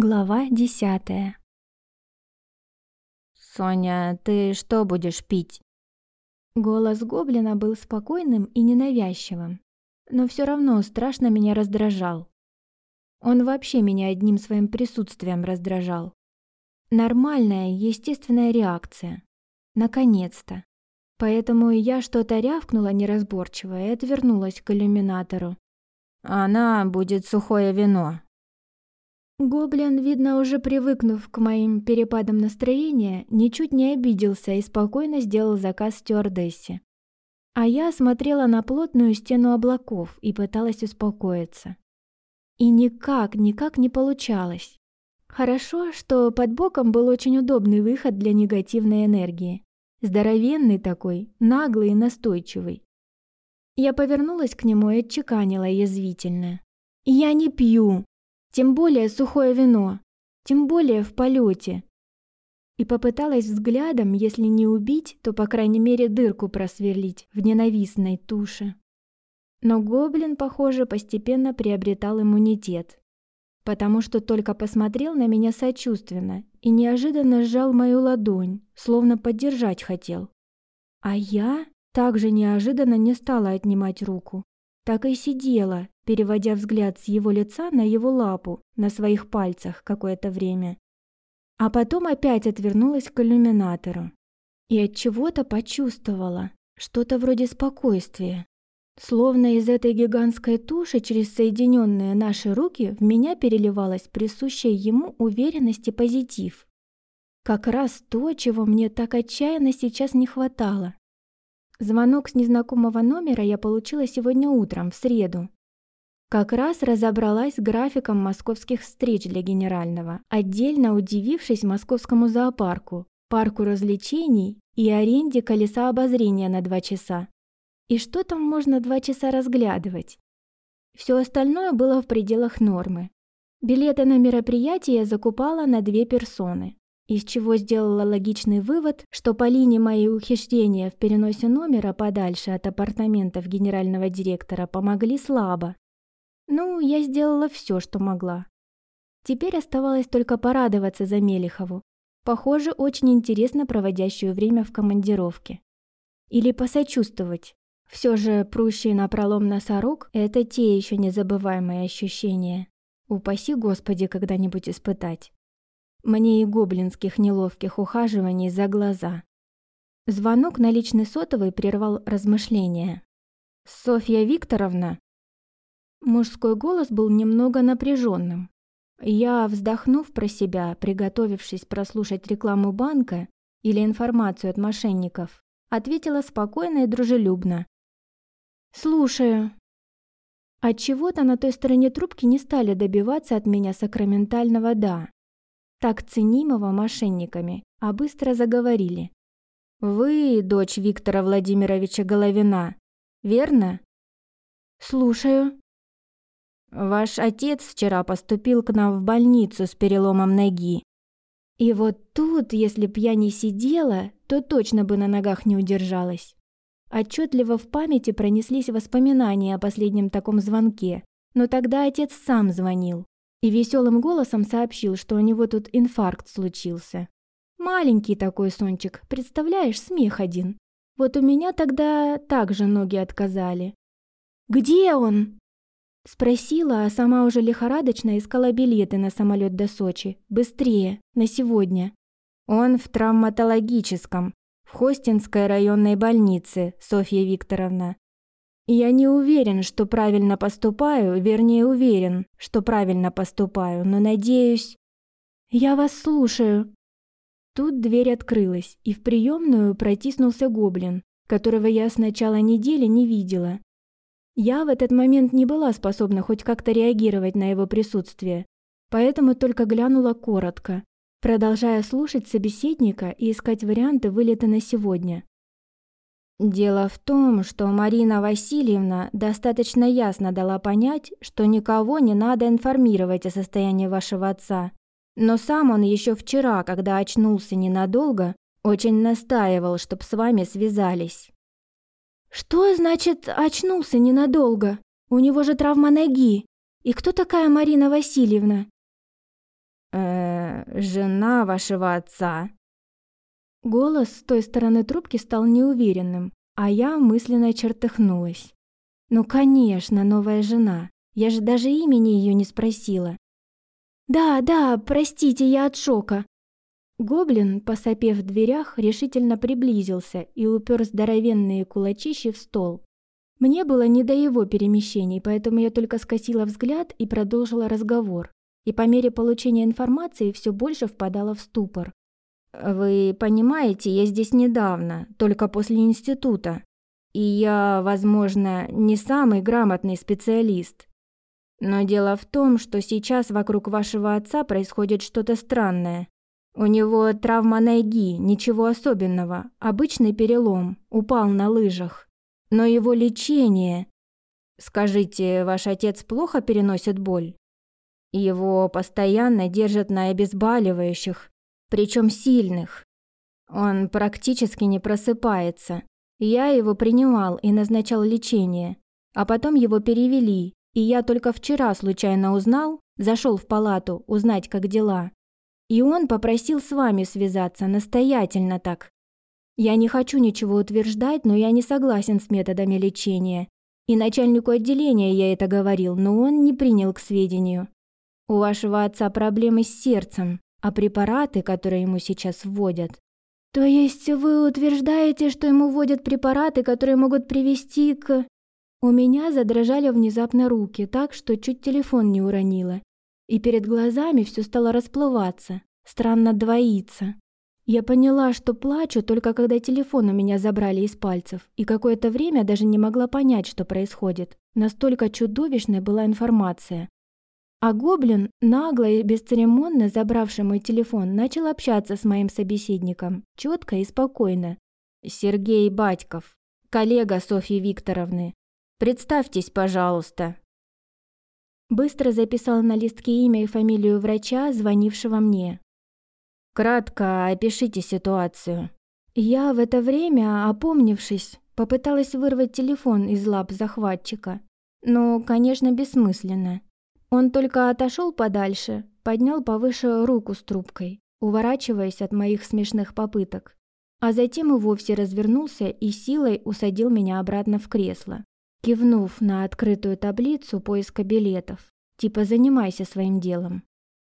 Глава десятая. «Соня, ты что будешь пить?» Голос гоблина был спокойным и ненавязчивым, но все равно страшно меня раздражал. Он вообще меня одним своим присутствием раздражал. Нормальная, естественная реакция. Наконец-то. Поэтому я что-то рявкнула неразборчиво и отвернулась к иллюминатору. «Она будет сухое вино», Гоблин, видно, уже привыкнув к моим перепадам настроения, ничуть не обиделся и спокойно сделал заказ стюардессе. А я смотрела на плотную стену облаков и пыталась успокоиться. И никак, никак не получалось. Хорошо, что под боком был очень удобный выход для негативной энергии. Здоровенный такой, наглый и настойчивый. Я повернулась к нему и отчеканила язвительно. «Я не пью!» Тем более сухое вино, тем более в полете. И попыталась взглядом, если не убить, то, по крайней мере, дырку просверлить в ненавистной туше. Но гоблин, похоже, постепенно приобретал иммунитет, потому что только посмотрел на меня сочувственно и неожиданно сжал мою ладонь, словно поддержать хотел. А я также неожиданно не стала отнимать руку, так и сидела, переводя взгляд с его лица на его лапу на своих пальцах какое-то время. А потом опять отвернулась к иллюминатору. И от чего-то почувствовала что-то вроде спокойствия. Словно из этой гигантской туши через соединенные наши руки в меня переливалась присущая ему уверенность и позитив. Как раз то, чего мне так отчаянно сейчас не хватало. Звонок с незнакомого номера я получила сегодня утром, в среду. Как раз разобралась с графиком московских встреч для генерального, отдельно удивившись московскому зоопарку, парку развлечений и аренде колеса обозрения на два часа. И что там можно два часа разглядывать? Все остальное было в пределах нормы. Билеты на мероприятие закупала на две персоны из чего сделала логичный вывод, что по линии мои ухищрения в переносе номера подальше от апартаментов генерального директора помогли слабо. Ну, я сделала все, что могла. Теперь оставалось только порадоваться за Мелихову, похоже, очень интересно проводящую время в командировке. Или посочувствовать. Все же прущие на пролом носорог – это те еще незабываемые ощущения. Упаси Господи когда-нибудь испытать. Мне и гоблинских неловких ухаживаний за глаза. Звонок на личный сотовый прервал размышления. «Софья Викторовна?» Мужской голос был немного напряженным. Я, вздохнув про себя, приготовившись прослушать рекламу банка или информацию от мошенников, ответила спокойно и дружелюбно. «Слушаю». Отчего-то на той стороне трубки не стали добиваться от меня сакраментального «да» так ценимого мошенниками, а быстро заговорили. «Вы дочь Виктора Владимировича Головина, верно?» «Слушаю». «Ваш отец вчера поступил к нам в больницу с переломом ноги. И вот тут, если б я не сидела, то точно бы на ногах не удержалась». Отчетливо в памяти пронеслись воспоминания о последнем таком звонке, но тогда отец сам звонил и веселым голосом сообщил, что у него тут инфаркт случился. Маленький такой сончик, представляешь, смех один. Вот у меня тогда также ноги отказали. «Где он?» Спросила, а сама уже лихорадочно искала билеты на самолет до Сочи. Быстрее, на сегодня. Он в травматологическом, в Хостинской районной больнице, Софья Викторовна. Я не уверен, что правильно поступаю, вернее, уверен, что правильно поступаю, но надеюсь... Я вас слушаю. Тут дверь открылась, и в приемную протиснулся гоблин, которого я с начала недели не видела. Я в этот момент не была способна хоть как-то реагировать на его присутствие, поэтому только глянула коротко, продолжая слушать собеседника и искать варианты вылета на сегодня. Дело в том, что Марина Васильевна достаточно ясно дала понять, что никого не надо информировать о состоянии вашего отца. Но сам он еще вчера, когда очнулся ненадолго, очень настаивал, чтобы с вами связались. Что значит очнулся ненадолго? У него же травма ноги. И кто такая Марина Васильевна? э жена вашего отца?» Голос с той стороны трубки стал неуверенным, а я мысленно чертыхнулась. «Ну, конечно, новая жена. Я же даже имени ее не спросила». «Да, да, простите, я от шока». Гоблин, посопев в дверях, решительно приблизился и упер здоровенные кулачищи в стол. Мне было не до его перемещений, поэтому я только скосила взгляд и продолжила разговор. И по мере получения информации все больше впадала в ступор. «Вы понимаете, я здесь недавно, только после института. И я, возможно, не самый грамотный специалист. Но дело в том, что сейчас вокруг вашего отца происходит что-то странное. У него травма ноги, ничего особенного, обычный перелом, упал на лыжах. Но его лечение... Скажите, ваш отец плохо переносит боль? Его постоянно держат на обезболивающих, причем сильных. Он практически не просыпается. Я его принимал и назначал лечение, а потом его перевели, и я только вчера случайно узнал, зашел в палату узнать, как дела. И он попросил с вами связаться, настоятельно так. Я не хочу ничего утверждать, но я не согласен с методами лечения. И начальнику отделения я это говорил, но он не принял к сведению. У вашего отца проблемы с сердцем, а препараты, которые ему сейчас вводят... То есть вы утверждаете, что ему вводят препараты, которые могут привести к... У меня задрожали внезапно руки, так что чуть телефон не уронила. И перед глазами все стало расплываться, странно двоиться. Я поняла, что плачу только когда телефон у меня забрали из пальцев, и какое-то время даже не могла понять, что происходит. Настолько чудовищной была информация. А гоблин, нагло и бесцеремонно забравший мой телефон, начал общаться с моим собеседником, четко и спокойно. «Сергей Батьков, коллега Софьи Викторовны. Представьтесь, пожалуйста». Быстро записал на листке имя и фамилию врача, звонившего мне. Кратко опишите ситуацию. Я в это время, опомнившись, попыталась вырвать телефон из лап захватчика. Но, конечно, бессмысленно. Он только отошел подальше, поднял повыше руку с трубкой, уворачиваясь от моих смешных попыток. А затем и вовсе развернулся и силой усадил меня обратно в кресло, кивнув на открытую таблицу поиска билетов. Типа «занимайся своим делом».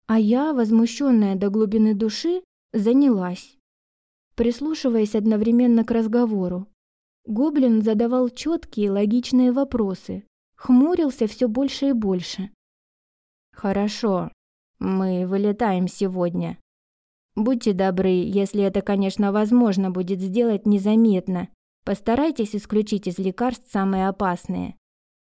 А я, возмущенная до глубины души, занялась, прислушиваясь одновременно к разговору. Гоблин задавал четкие логичные вопросы, хмурился все больше и больше. «Хорошо, мы вылетаем сегодня. Будьте добры, если это, конечно, возможно будет сделать незаметно. Постарайтесь исключить из лекарств самые опасные.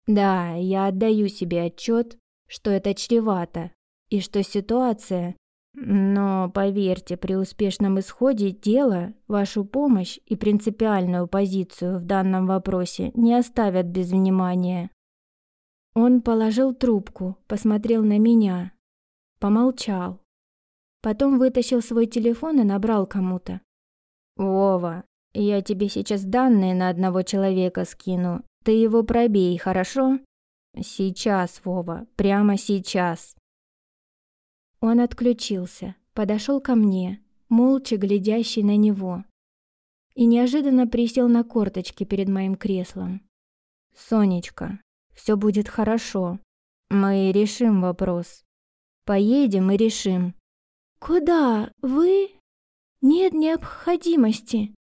Да, я отдаю себе отчет, что это чревато, и что ситуация... Но, поверьте, при успешном исходе дела вашу помощь и принципиальную позицию в данном вопросе не оставят без внимания. Он положил трубку, посмотрел на меня, помолчал. Потом вытащил свой телефон и набрал кому-то. «Вова, я тебе сейчас данные на одного человека скину. Ты его пробей, хорошо?» «Сейчас, Вова, прямо сейчас». Он отключился, подошел ко мне, молча глядящий на него, и неожиданно присел на корточки перед моим креслом. «Сонечка, все будет хорошо. Мы решим вопрос. Поедем и решим». «Куда? Вы?» «Нет необходимости».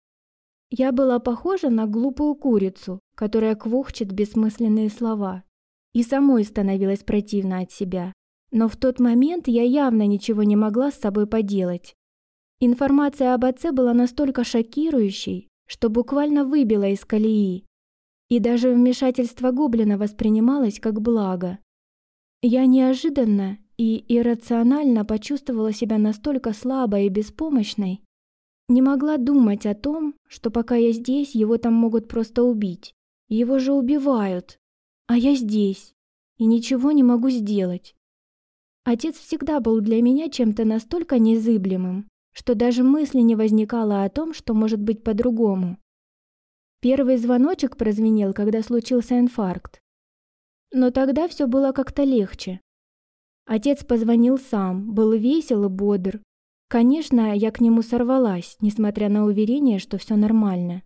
Я была похожа на глупую курицу, которая квохчет бессмысленные слова, и самой становилась противно от себя. Но в тот момент я явно ничего не могла с собой поделать. Информация об отце была настолько шокирующей, что буквально выбила из колеи. И даже вмешательство гоблина воспринималось как благо. Я неожиданно и иррационально почувствовала себя настолько слабой и беспомощной, не могла думать о том, что пока я здесь, его там могут просто убить. Его же убивают, а я здесь и ничего не могу сделать. Отец всегда был для меня чем-то настолько незыблемым, что даже мысли не возникало о том, что может быть по-другому. Первый звоночек прозвенел, когда случился инфаркт. Но тогда все было как-то легче. Отец позвонил сам, был весел и бодр. Конечно, я к нему сорвалась, несмотря на уверение, что все нормально.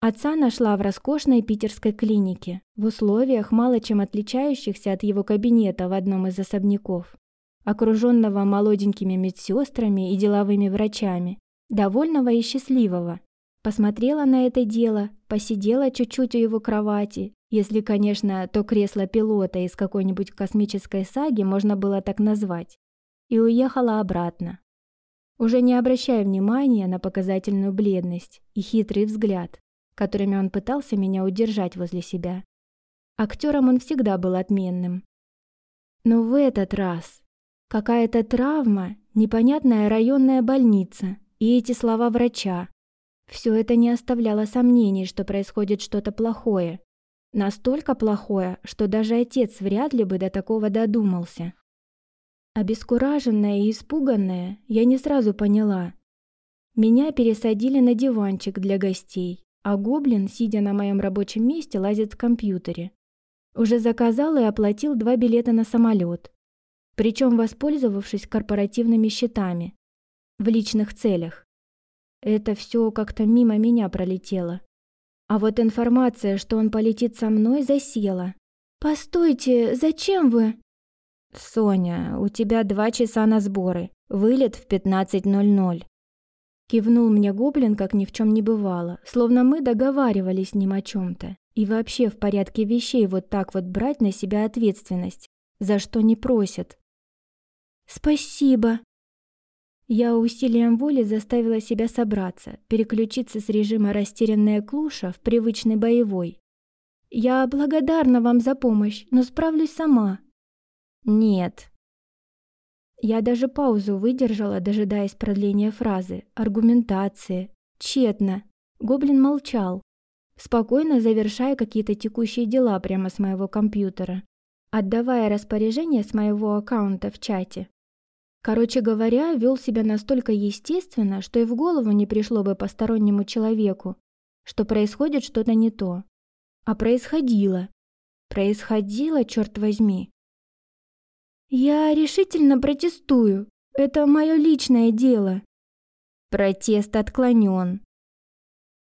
Отца нашла в роскошной питерской клинике, в условиях, мало чем отличающихся от его кабинета в одном из особняков, окруженного молоденькими медсестрами и деловыми врачами, довольного и счастливого. Посмотрела на это дело, посидела чуть-чуть у его кровати, если, конечно, то кресло пилота из какой-нибудь космической саги можно было так назвать, и уехала обратно. Уже не обращая внимания на показательную бледность и хитрый взгляд, которыми он пытался меня удержать возле себя. Актером он всегда был отменным. Но в этот раз какая-то травма, непонятная районная больница и эти слова врача. Все это не оставляло сомнений, что происходит что-то плохое. Настолько плохое, что даже отец вряд ли бы до такого додумался. Обескураженная и испуганная, я не сразу поняла. Меня пересадили на диванчик для гостей а гоблин, сидя на моем рабочем месте, лазит в компьютере. Уже заказал и оплатил два билета на самолет, причем воспользовавшись корпоративными счетами в личных целях. Это все как-то мимо меня пролетело. А вот информация, что он полетит со мной, засела. «Постойте, зачем вы?» «Соня, у тебя два часа на сборы. Вылет в 15.00. Кивнул мне гоблин, как ни в чем не бывало, словно мы договаривались с ним о чем-то. И вообще в порядке вещей вот так вот брать на себя ответственность, за что не просят. «Спасибо!» Я усилием воли заставила себя собраться, переключиться с режима растерянная клуша в привычный боевой. «Я благодарна вам за помощь, но справлюсь сама». «Нет», я даже паузу выдержала, дожидаясь продления фразы, аргументации. Тщетно. Гоблин молчал, спокойно завершая какие-то текущие дела прямо с моего компьютера, отдавая распоряжение с моего аккаунта в чате. Короче говоря, вел себя настолько естественно, что и в голову не пришло бы постороннему человеку, что происходит что-то не то. А происходило. Происходило, черт возьми. «Я решительно протестую. Это мое личное дело». Протест отклонен.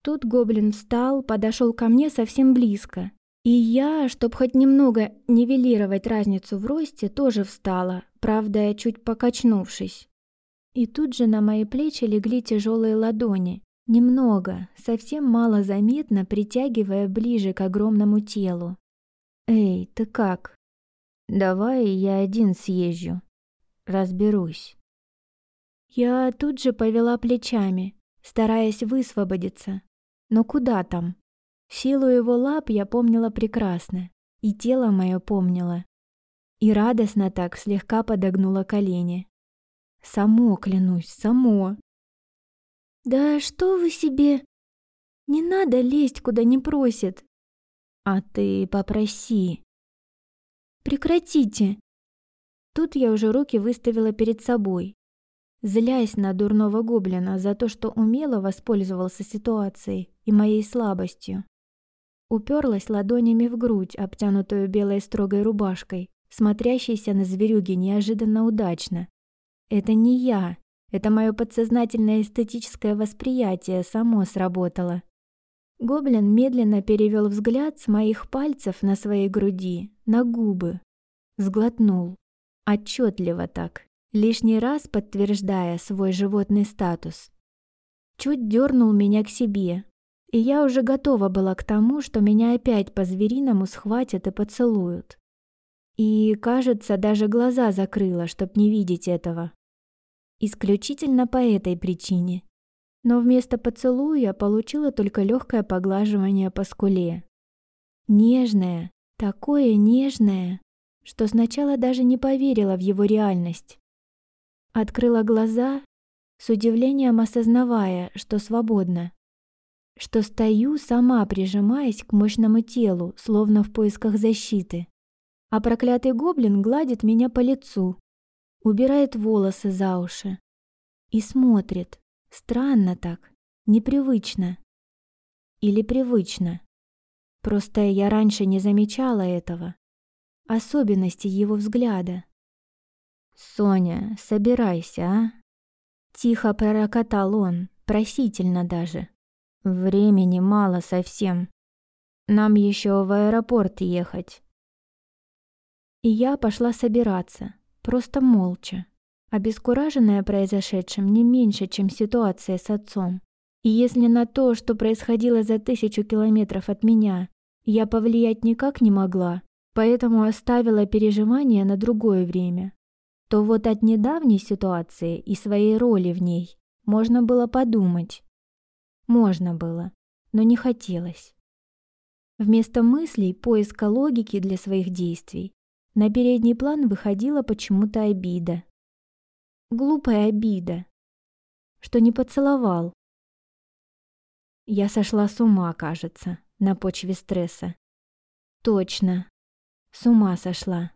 Тут гоблин встал, подошел ко мне совсем близко. И я, чтобы хоть немного нивелировать разницу в росте, тоже встала, правда, чуть покачнувшись. И тут же на мои плечи легли тяжелые ладони, немного, совсем мало заметно притягивая ближе к огромному телу. «Эй, ты как?» Давай я один съезжу. Разберусь. Я тут же повела плечами, стараясь высвободиться. Но куда там? Силу его лап я помнила прекрасно, и тело мое помнило. И радостно так слегка подогнула колени. Само, клянусь, само. «Да что вы себе? Не надо лезть, куда не просит». «А ты попроси», Прекратите!» Тут я уже руки выставила перед собой, злясь на дурного гоблина за то, что умело воспользовался ситуацией и моей слабостью. Уперлась ладонями в грудь, обтянутую белой строгой рубашкой, смотрящейся на зверюги неожиданно удачно. Это не я, это мое подсознательное эстетическое восприятие само сработало. Гоблин медленно перевел взгляд с моих пальцев на своей груди, на губы. Сглотнул. Отчетливо так, лишний раз подтверждая свой животный статус. Чуть дернул меня к себе, и я уже готова была к тому, что меня опять по-звериному схватят и поцелуют. И, кажется, даже глаза закрыла, чтоб не видеть этого. Исключительно по этой причине но вместо поцелуя получила только легкое поглаживание по скуле. Нежное, такое нежное, что сначала даже не поверила в его реальность. Открыла глаза, с удивлением осознавая, что свободна, что стою сама, прижимаясь к мощному телу, словно в поисках защиты. А проклятый гоблин гладит меня по лицу, убирает волосы за уши и смотрит, Странно так, непривычно. Или привычно. Просто я раньше не замечала этого. Особенности его взгляда. «Соня, собирайся, а?» Тихо пророкотал он, просительно даже. «Времени мало совсем. Нам еще в аэропорт ехать». И я пошла собираться, просто молча, обескураженная произошедшим не меньше, чем ситуация с отцом. И если на то, что происходило за тысячу километров от меня, я повлиять никак не могла, поэтому оставила переживания на другое время, то вот от недавней ситуации и своей роли в ней можно было подумать. Можно было, но не хотелось. Вместо мыслей поиска логики для своих действий на передний план выходила почему-то обида. Глупая обида, что не поцеловал. Я сошла с ума, кажется, на почве стресса. Точно, с ума сошла.